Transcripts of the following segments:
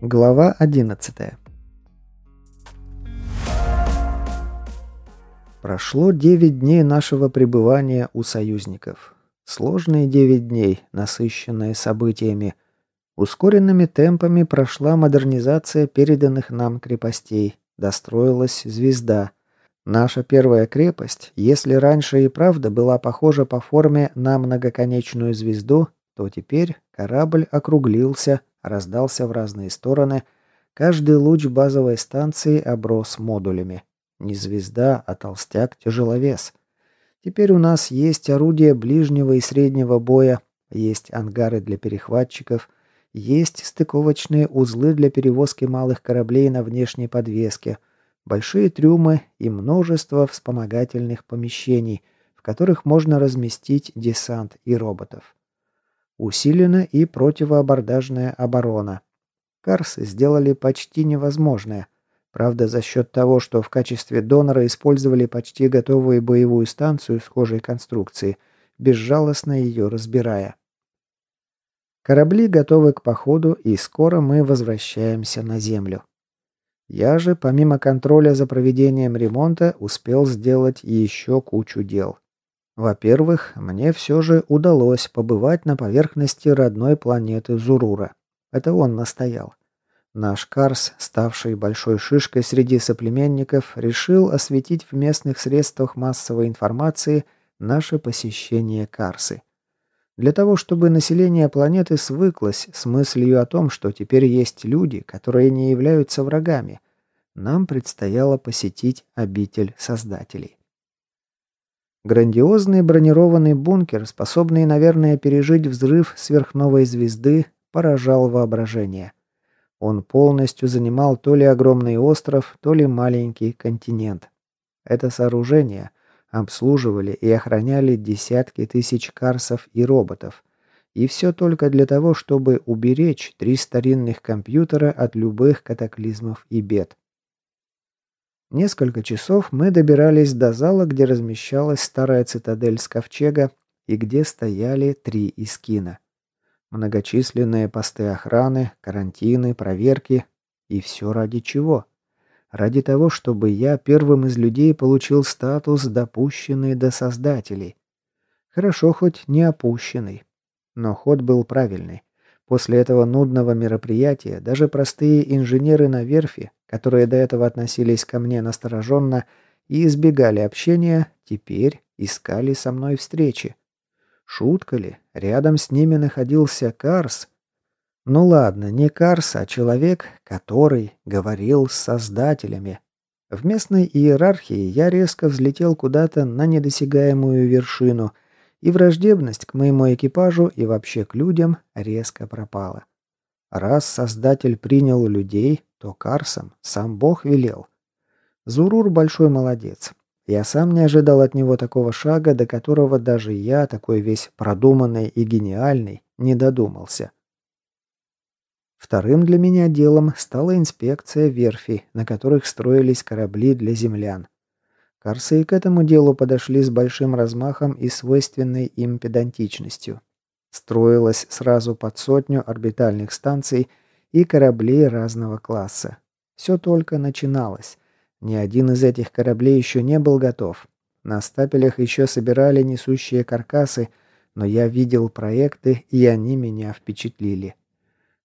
Глава 11 Прошло 9 дней нашего пребывания у союзников. Сложные 9 дней, насыщенные событиями. Ускоренными темпами прошла модернизация переданных нам крепостей. Достроилась звезда. Наша первая крепость, если раньше и правда была похожа по форме на многоконечную звезду, то теперь корабль округлился, раздался в разные стороны. Каждый луч базовой станции оброс модулями. Не звезда, а толстяк-тяжеловес. Теперь у нас есть орудия ближнего и среднего боя, есть ангары для перехватчиков, есть стыковочные узлы для перевозки малых кораблей на внешней подвеске, большие трюмы и множество вспомогательных помещений, в которых можно разместить десант и роботов. Усилена и противоабордажная оборона. Карсы сделали почти невозможное. Правда, за счет того, что в качестве донора использовали почти готовую боевую станцию схожей конструкции, безжалостно ее разбирая. Корабли готовы к походу, и скоро мы возвращаемся на Землю. Я же, помимо контроля за проведением ремонта, успел сделать еще кучу дел. Во-первых, мне все же удалось побывать на поверхности родной планеты Зурура. Это он настоял. Наш Карс, ставший большой шишкой среди соплеменников, решил осветить в местных средствах массовой информации наше посещение Карсы. Для того, чтобы население планеты свыклось с мыслью о том, что теперь есть люди, которые не являются врагами, нам предстояло посетить обитель Создателей. Грандиозный бронированный бункер, способный, наверное, пережить взрыв сверхновой звезды, поражал воображение. Он полностью занимал то ли огромный остров, то ли маленький континент. Это сооружение обслуживали и охраняли десятки тысяч карсов и роботов. И все только для того, чтобы уберечь три старинных компьютера от любых катаклизмов и бед. Несколько часов мы добирались до зала, где размещалась старая цитадель с ковчега и где стояли три искина. Многочисленные посты охраны, карантины, проверки. И все ради чего? Ради того, чтобы я первым из людей получил статус допущенный до создателей. Хорошо хоть не опущенный. Но ход был правильный. После этого нудного мероприятия даже простые инженеры на верфи которые до этого относились ко мне настороженно и избегали общения, теперь искали со мной встречи. Шутка ли? Рядом с ними находился Карс. Ну ладно, не Карс, а человек, который говорил с создателями. В местной иерархии я резко взлетел куда-то на недосягаемую вершину, и враждебность к моему экипажу и вообще к людям резко пропала. Раз Создатель принял людей, то Карсом сам Бог велел. Зурур большой молодец. Я сам не ожидал от него такого шага, до которого даже я, такой весь продуманный и гениальный, не додумался. Вторым для меня делом стала инспекция верфи, на которых строились корабли для землян. Карсы и к этому делу подошли с большим размахом и свойственной им педантичностью. Строилось сразу под сотню орбитальных станций и кораблей разного класса. Все только начиналось. Ни один из этих кораблей еще не был готов. На стапелях еще собирали несущие каркасы, но я видел проекты, и они меня впечатлили.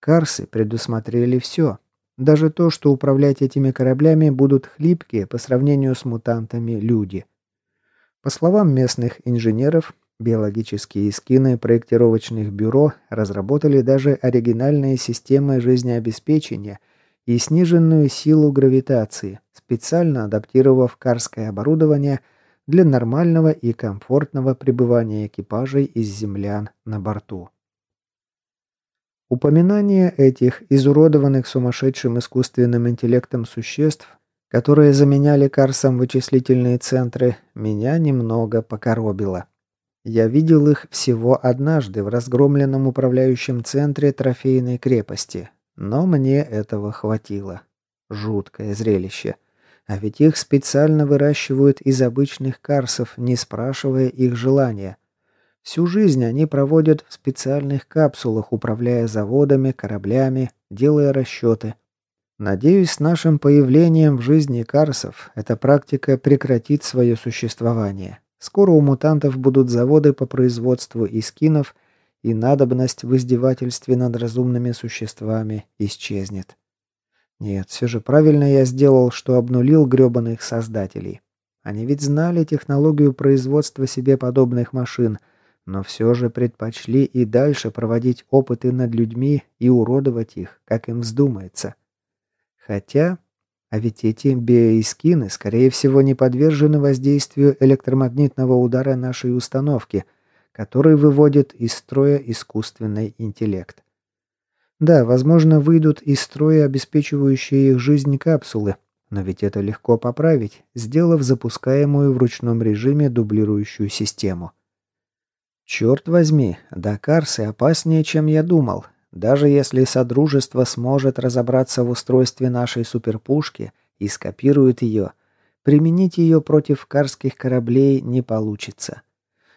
Карсы предусмотрели все. Даже то, что управлять этими кораблями будут хлипкие по сравнению с мутантами люди. По словам местных инженеров, Биологические эскины проектировочных бюро разработали даже оригинальные системы жизнеобеспечения и сниженную силу гравитации, специально адаптировав карское оборудование для нормального и комфортного пребывания экипажей из землян на борту. Упоминание этих изуродованных сумасшедшим искусственным интеллектом существ, которые заменяли Карсом вычислительные центры, меня немного покоробило. Я видел их всего однажды в разгромленном управляющем центре трофейной крепости, но мне этого хватило. Жуткое зрелище. А ведь их специально выращивают из обычных карсов, не спрашивая их желания. Всю жизнь они проводят в специальных капсулах, управляя заводами, кораблями, делая расчеты. Надеюсь, с нашим появлением в жизни Карсов эта практика прекратит свое существование. Скоро у мутантов будут заводы по производству искинов, и надобность в издевательстве над разумными существами исчезнет. Нет, все же правильно я сделал, что обнулил гребаных создателей. Они ведь знали технологию производства себе подобных машин – но все же предпочли и дальше проводить опыты над людьми и уродовать их, как им вздумается. Хотя, а ведь эти биоискины, скорее всего, не подвержены воздействию электромагнитного удара нашей установки, который выводит из строя искусственный интеллект. Да, возможно, выйдут из строя обеспечивающие их жизнь капсулы, но ведь это легко поправить, сделав запускаемую в ручном режиме дублирующую систему. Черт возьми, Дакарсы опаснее, чем я думал. Даже если Содружество сможет разобраться в устройстве нашей суперпушки и скопирует ее, применить ее против карских кораблей не получится.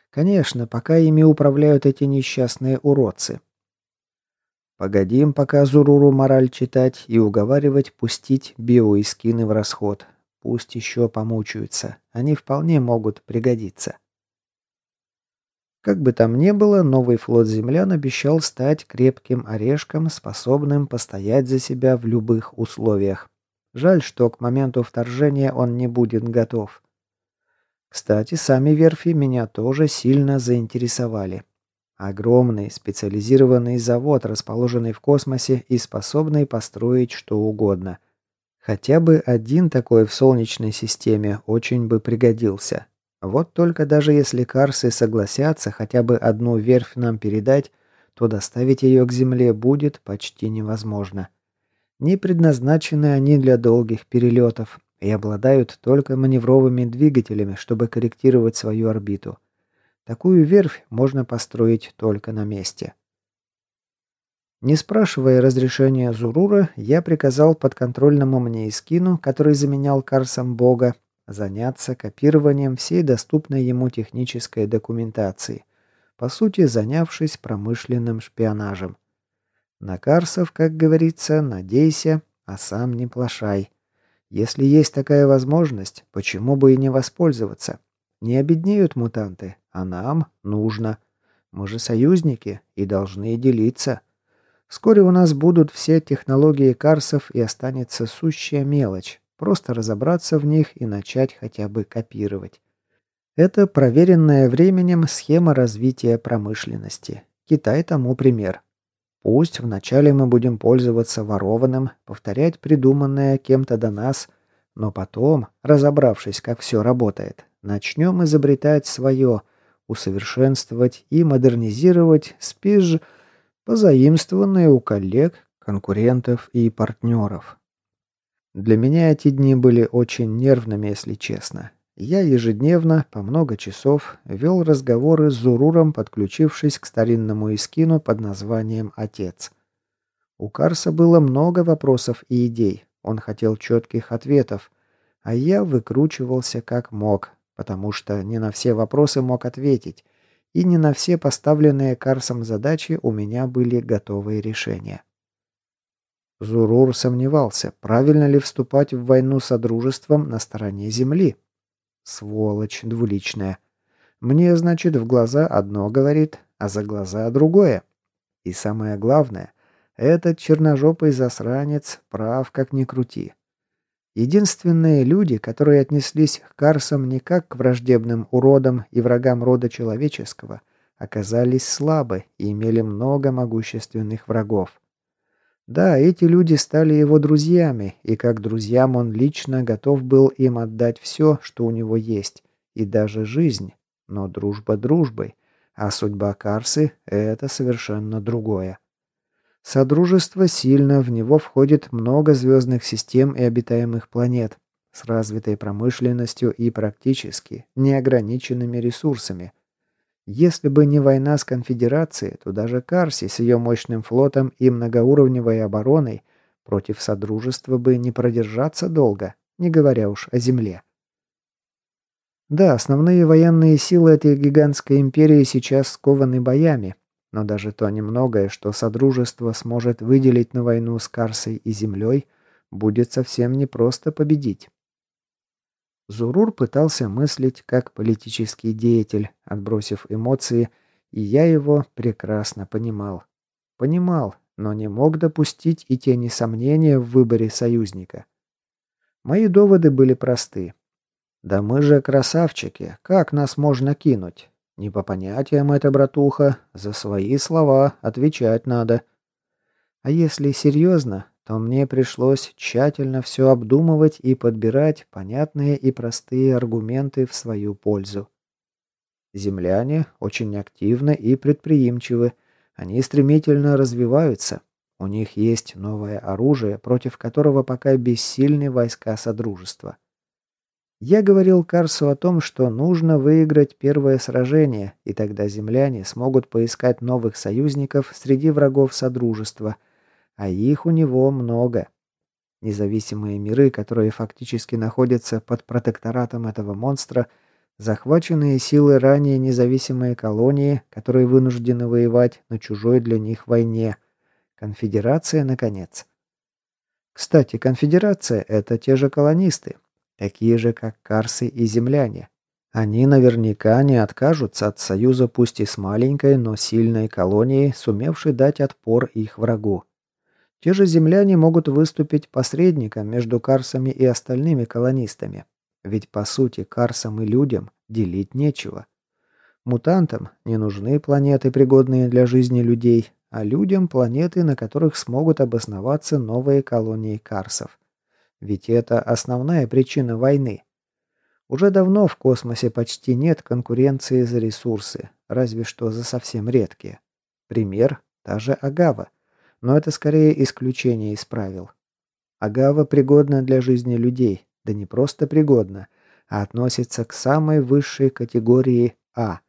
Конечно, пока ими управляют эти несчастные уродцы. Погодим пока Зуруру мораль читать и уговаривать пустить биоискины в расход. Пусть еще помучаются, они вполне могут пригодиться. Как бы там ни было, новый флот землян обещал стать крепким орешком, способным постоять за себя в любых условиях. Жаль, что к моменту вторжения он не будет готов. Кстати, сами верфи меня тоже сильно заинтересовали. Огромный специализированный завод, расположенный в космосе и способный построить что угодно. Хотя бы один такой в Солнечной системе очень бы пригодился. Вот только даже если Карсы согласятся хотя бы одну верфь нам передать, то доставить ее к земле будет почти невозможно. Не предназначены они для долгих перелетов и обладают только маневровыми двигателями, чтобы корректировать свою орбиту. Такую верфь можно построить только на месте. Не спрашивая разрешения Зурура, я приказал подконтрольному мне Искину, который заменял Карсом Бога, заняться копированием всей доступной ему технической документации, по сути занявшись промышленным шпионажем. На Карсов, как говорится, надейся, а сам не плашай. Если есть такая возможность, почему бы и не воспользоваться? Не обеднеют мутанты, а нам нужно. Мы же союзники и должны делиться. Вскоре у нас будут все технологии Карсов и останется сущая мелочь, Просто разобраться в них и начать хотя бы копировать. Это проверенная временем схема развития промышленности. Китай тому пример. Пусть вначале мы будем пользоваться ворованным, повторять придуманное кем-то до нас, но потом, разобравшись, как все работает, начнем изобретать свое, усовершенствовать и модернизировать спиж, позаимствованные у коллег, конкурентов и партнеров. Для меня эти дни были очень нервными, если честно. Я ежедневно, по много часов, вел разговоры с Зуруром, подключившись к старинному искину под названием «Отец». У Карса было много вопросов и идей, он хотел четких ответов, а я выкручивался как мог, потому что не на все вопросы мог ответить, и не на все поставленные Карсом задачи у меня были готовые решения. Зурур сомневался, правильно ли вступать в войну с Одружеством на стороне Земли. Сволочь двуличная. Мне, значит, в глаза одно говорит, а за глаза другое. И самое главное, этот черножопый засранец прав как ни крути. Единственные люди, которые отнеслись к Карсам не как к враждебным уродам и врагам рода человеческого, оказались слабы и имели много могущественных врагов. Да, эти люди стали его друзьями, и как друзьям он лично готов был им отдать все, что у него есть, и даже жизнь. Но дружба дружбой, а судьба Карсы – это совершенно другое. Содружество сильно, в него входит много звездных систем и обитаемых планет с развитой промышленностью и практически неограниченными ресурсами – если бы не война с конфедерацией, то даже Карси с ее мощным флотом и многоуровневой обороной против Содружества бы не продержаться долго, не говоря уж о земле. Да, основные военные силы этой гигантской империи сейчас скованы боями, но даже то немногое, что Содружество сможет выделить на войну с Карсой и Землей, будет совсем непросто победить. Зурур пытался мыслить как политический деятель, отбросив эмоции, и я его прекрасно понимал. Понимал, но не мог допустить и тени сомнения в выборе союзника. Мои доводы были просты. «Да мы же красавчики, как нас можно кинуть? Не по понятиям это, братуха, за свои слова отвечать надо». А если серьезно, то мне пришлось тщательно все обдумывать и подбирать понятные и простые аргументы в свою пользу. Земляне очень активны и предприимчивы, они стремительно развиваются. У них есть новое оружие, против которого пока бессильны войска Содружества. Я говорил Карсу о том, что нужно выиграть первое сражение, и тогда земляне смогут поискать новых союзников среди врагов Содружества – а их у него много. Независимые миры, которые фактически находятся под протекторатом этого монстра, захваченные силы ранее независимые колонии, которые вынуждены воевать на чужой для них войне, конфедерация, наконец. Кстати, конфедерация – это те же колонисты, такие же, как карсы и земляне. Они наверняка не откажутся от союза пусть и с маленькой, но сильной колонией, сумевшей дать отпор их врагу. Те же земляне могут выступить посредником между карсами и остальными колонистами. Ведь по сути карсам и людям делить нечего. Мутантам не нужны планеты, пригодные для жизни людей, а людям планеты, на которых смогут обосноваться новые колонии карсов. Ведь это основная причина войны. Уже давно в космосе почти нет конкуренции за ресурсы, разве что за совсем редкие. Пример – та же Агава – но это скорее исключение из правил. Агава пригодна для жизни людей, да не просто пригодна, а относится к самой высшей категории А.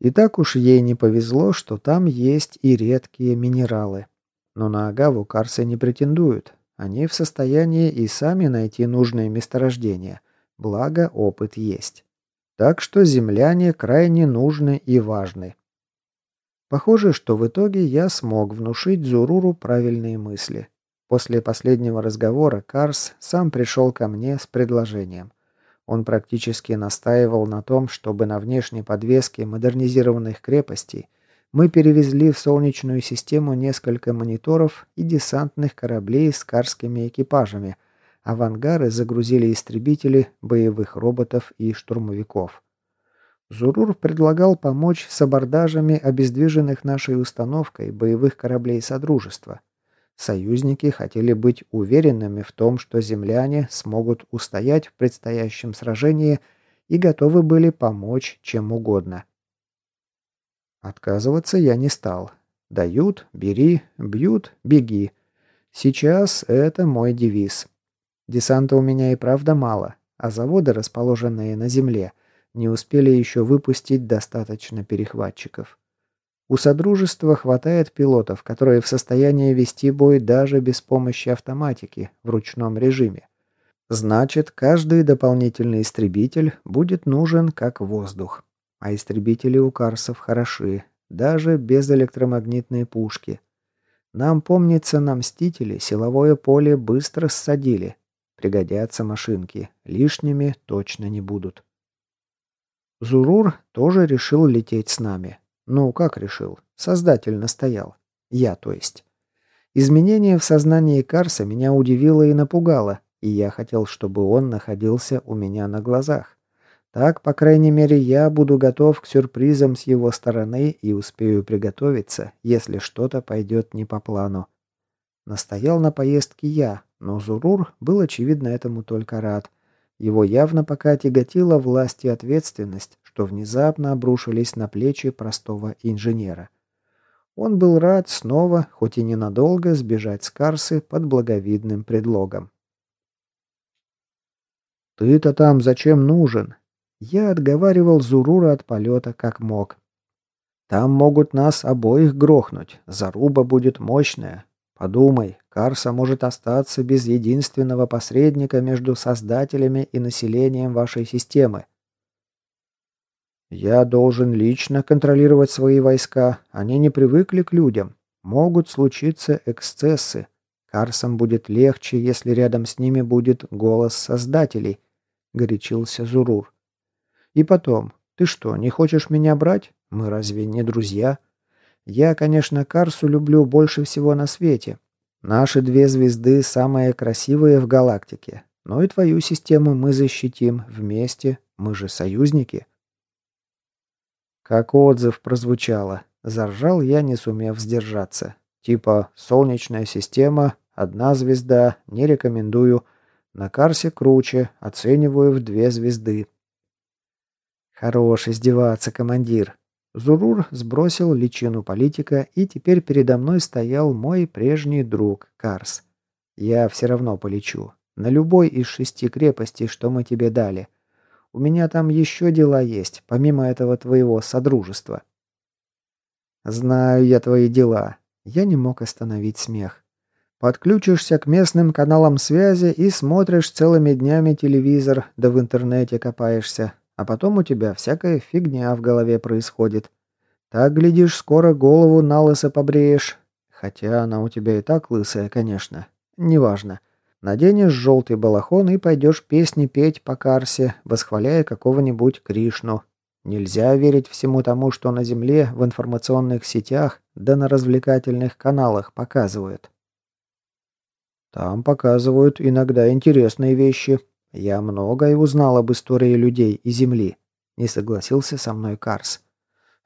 И так уж ей не повезло, что там есть и редкие минералы. Но на агаву карсы не претендуют. Они в состоянии и сами найти нужное месторождение, благо опыт есть. Так что земляне крайне нужны и важны. Похоже, что в итоге я смог внушить Зуруру правильные мысли. После последнего разговора Карс сам пришел ко мне с предложением. Он практически настаивал на том, чтобы на внешней подвеске модернизированных крепостей мы перевезли в Солнечную систему несколько мониторов и десантных кораблей с карскими экипажами, а в ангары загрузили истребители, боевых роботов и штурмовиков. Зурур предлагал помочь с абордажами обездвиженных нашей установкой боевых кораблей Содружества. Союзники хотели быть уверенными в том, что земляне смогут устоять в предстоящем сражении и готовы были помочь чем угодно. Отказываться я не стал. Дают – бери, бьют – беги. Сейчас это мой девиз. Десанта у меня и правда мало, а заводы, расположенные на земле – не успели еще выпустить достаточно перехватчиков. У Содружества хватает пилотов, которые в состоянии вести бой даже без помощи автоматики в ручном режиме. Значит, каждый дополнительный истребитель будет нужен как воздух. А истребители у Карсов хороши, даже без электромагнитной пушки. Нам, помнится, на Мстители силовое поле быстро ссадили. Пригодятся машинки, лишними точно не будут. Зурур тоже решил лететь с нами. Ну, как решил? Создатель настоял. Я, то есть. Изменение в сознании Карса меня удивило и напугало, и я хотел, чтобы он находился у меня на глазах. Так, по крайней мере, я буду готов к сюрпризам с его стороны и успею приготовиться, если что-то пойдет не по плану. Настоял на поездке я, но Зурур был, очевидно, этому только рад. Его явно пока тяготила власть и ответственность, что внезапно обрушились на плечи простого инженера. Он был рад снова, хоть и ненадолго, сбежать с Карсы под благовидным предлогом. «Ты-то там зачем нужен?» Я отговаривал Зурура от полета как мог. «Там могут нас обоих грохнуть, заруба будет мощная, Подумай, Карса может остаться без единственного посредника между создателями и населением вашей системы. Я должен лично контролировать свои войска. Они не привыкли к людям. Могут случиться эксцессы. Карсам будет легче, если рядом с ними будет голос создателей, горячился Зурур. И потом, ты что, не хочешь меня брать? Мы разве не друзья? Я, конечно, Карсу люблю больше всего на свете. Наши две звезды самые красивые в галактике. Но и твою систему мы защитим вместе. Мы же союзники. Как отзыв прозвучало. Заржал я, не сумев сдержаться. Типа «Солнечная система», «Одна звезда», «Не рекомендую», «На Карсе круче», «Оцениваю в две звезды». Хорош издеваться, командир. Зурур сбросил личину политика, и теперь передо мной стоял мой прежний друг Карс. Я все равно полечу. На любой из шести крепостей, что мы тебе дали. У меня там еще дела есть, помимо этого твоего содружества. Знаю я твои дела. Я не мог остановить смех. Подключишься к местным каналам связи и смотришь целыми днями телевизор, да в интернете копаешься. А потом у тебя всякая фигня в голове происходит. Так, глядишь, скоро голову на лысо побреешь. Хотя она у тебя и так лысая, конечно. Неважно. Наденешь желтый балахон и пойдешь песни петь по Карсе, восхваляя какого-нибудь Кришну. Нельзя верить всему тому, что на Земле в информационных сетях да на развлекательных каналах показывают. Там показывают иногда интересные вещи, «Я многое узнал об истории людей и Земли», — не согласился со мной Карс.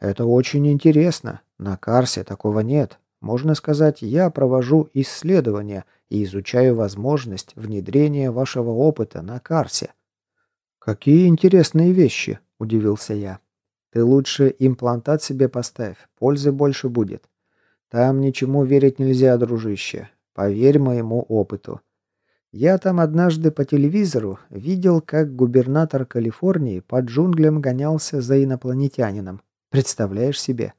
«Это очень интересно. На Карсе такого нет. Можно сказать, я провожу исследования и изучаю возможность внедрения вашего опыта на Карсе». «Какие интересные вещи», — удивился я. «Ты лучше имплантат себе поставь, пользы больше будет. Там ничему верить нельзя, дружище. Поверь моему опыту. Я там однажды по телевизору видел, как губернатор Калифорнии под джунглям гонялся за инопланетянином. Представляешь себе?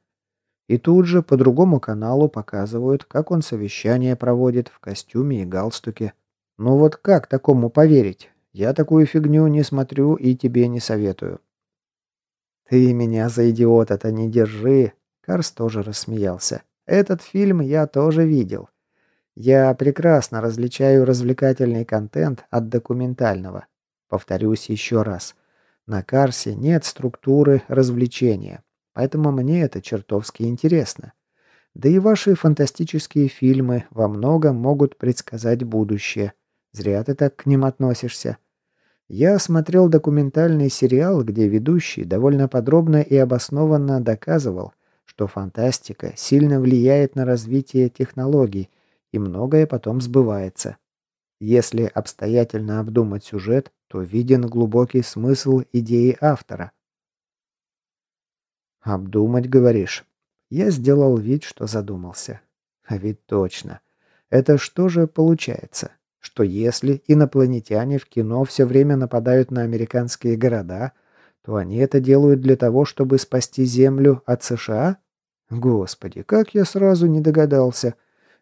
И тут же по другому каналу показывают, как он совещание проводит в костюме и галстуке. Ну вот как такому поверить? Я такую фигню не смотрю и тебе не советую. Ты меня за идиота-то не держи. Карс тоже рассмеялся. Этот фильм я тоже видел. Я прекрасно различаю развлекательный контент от документального. Повторюсь еще раз. На Карсе нет структуры развлечения, поэтому мне это чертовски интересно. Да и ваши фантастические фильмы во многом могут предсказать будущее. Зря ты так к ним относишься. Я смотрел документальный сериал, где ведущий довольно подробно и обоснованно доказывал, что фантастика сильно влияет на развитие технологий – и многое потом сбывается. Если обстоятельно обдумать сюжет, то виден глубокий смысл идеи автора. «Обдумать, говоришь?» Я сделал вид, что задумался. А ведь точно. Это что же получается? Что если инопланетяне в кино все время нападают на американские города, то они это делают для того, чтобы спасти Землю от США? Господи, как я сразу не догадался.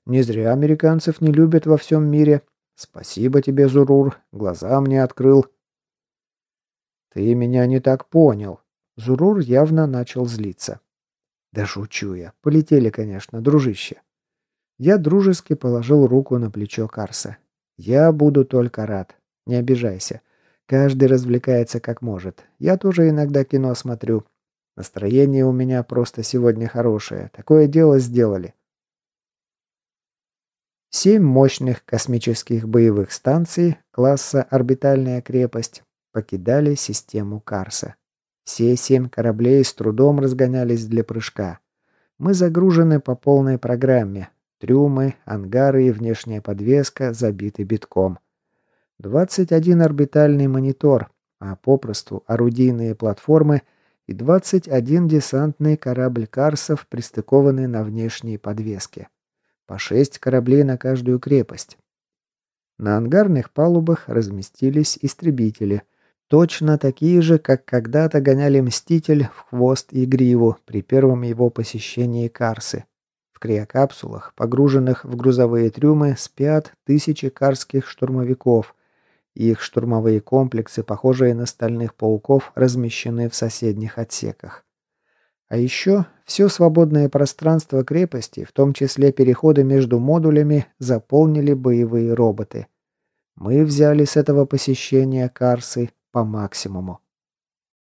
Не зря американцев не любят во всем мире. Спасибо тебе, Зурур, глаза мне открыл. Ты меня не так понял. Зурур явно начал злиться. Да шучу я. Полетели, конечно, дружище. Я дружески положил руку на плечо Карса. Я буду только рад. Не обижайся. Каждый развлекается как может. Я тоже иногда кино смотрю. Настроение у меня просто сегодня хорошее. Такое дело сделали. Семь мощных космических боевых станций класса «Орбитальная крепость» покидали систему Карса. Все семь кораблей с трудом разгонялись для прыжка. Мы загружены по полной программе. Трюмы, ангары и внешняя подвеска забиты битком. 21 орбитальный монитор, а попросту орудийные платформы и 21 десантный корабль Карсов, пристыкованный на внешней подвеске. По шесть кораблей на каждую крепость. На ангарных палубах разместились истребители. Точно такие же, как когда-то гоняли «Мститель» в хвост и гриву при первом его посещении Карсы. В криокапсулах, погруженных в грузовые трюмы, спят тысячи карских штурмовиков. Их штурмовые комплексы, похожие на стальных пауков, размещены в соседних отсеках. А еще все свободное пространство крепости, в том числе переходы между модулями, заполнили боевые роботы. Мы взяли с этого посещения Карсы по максимуму.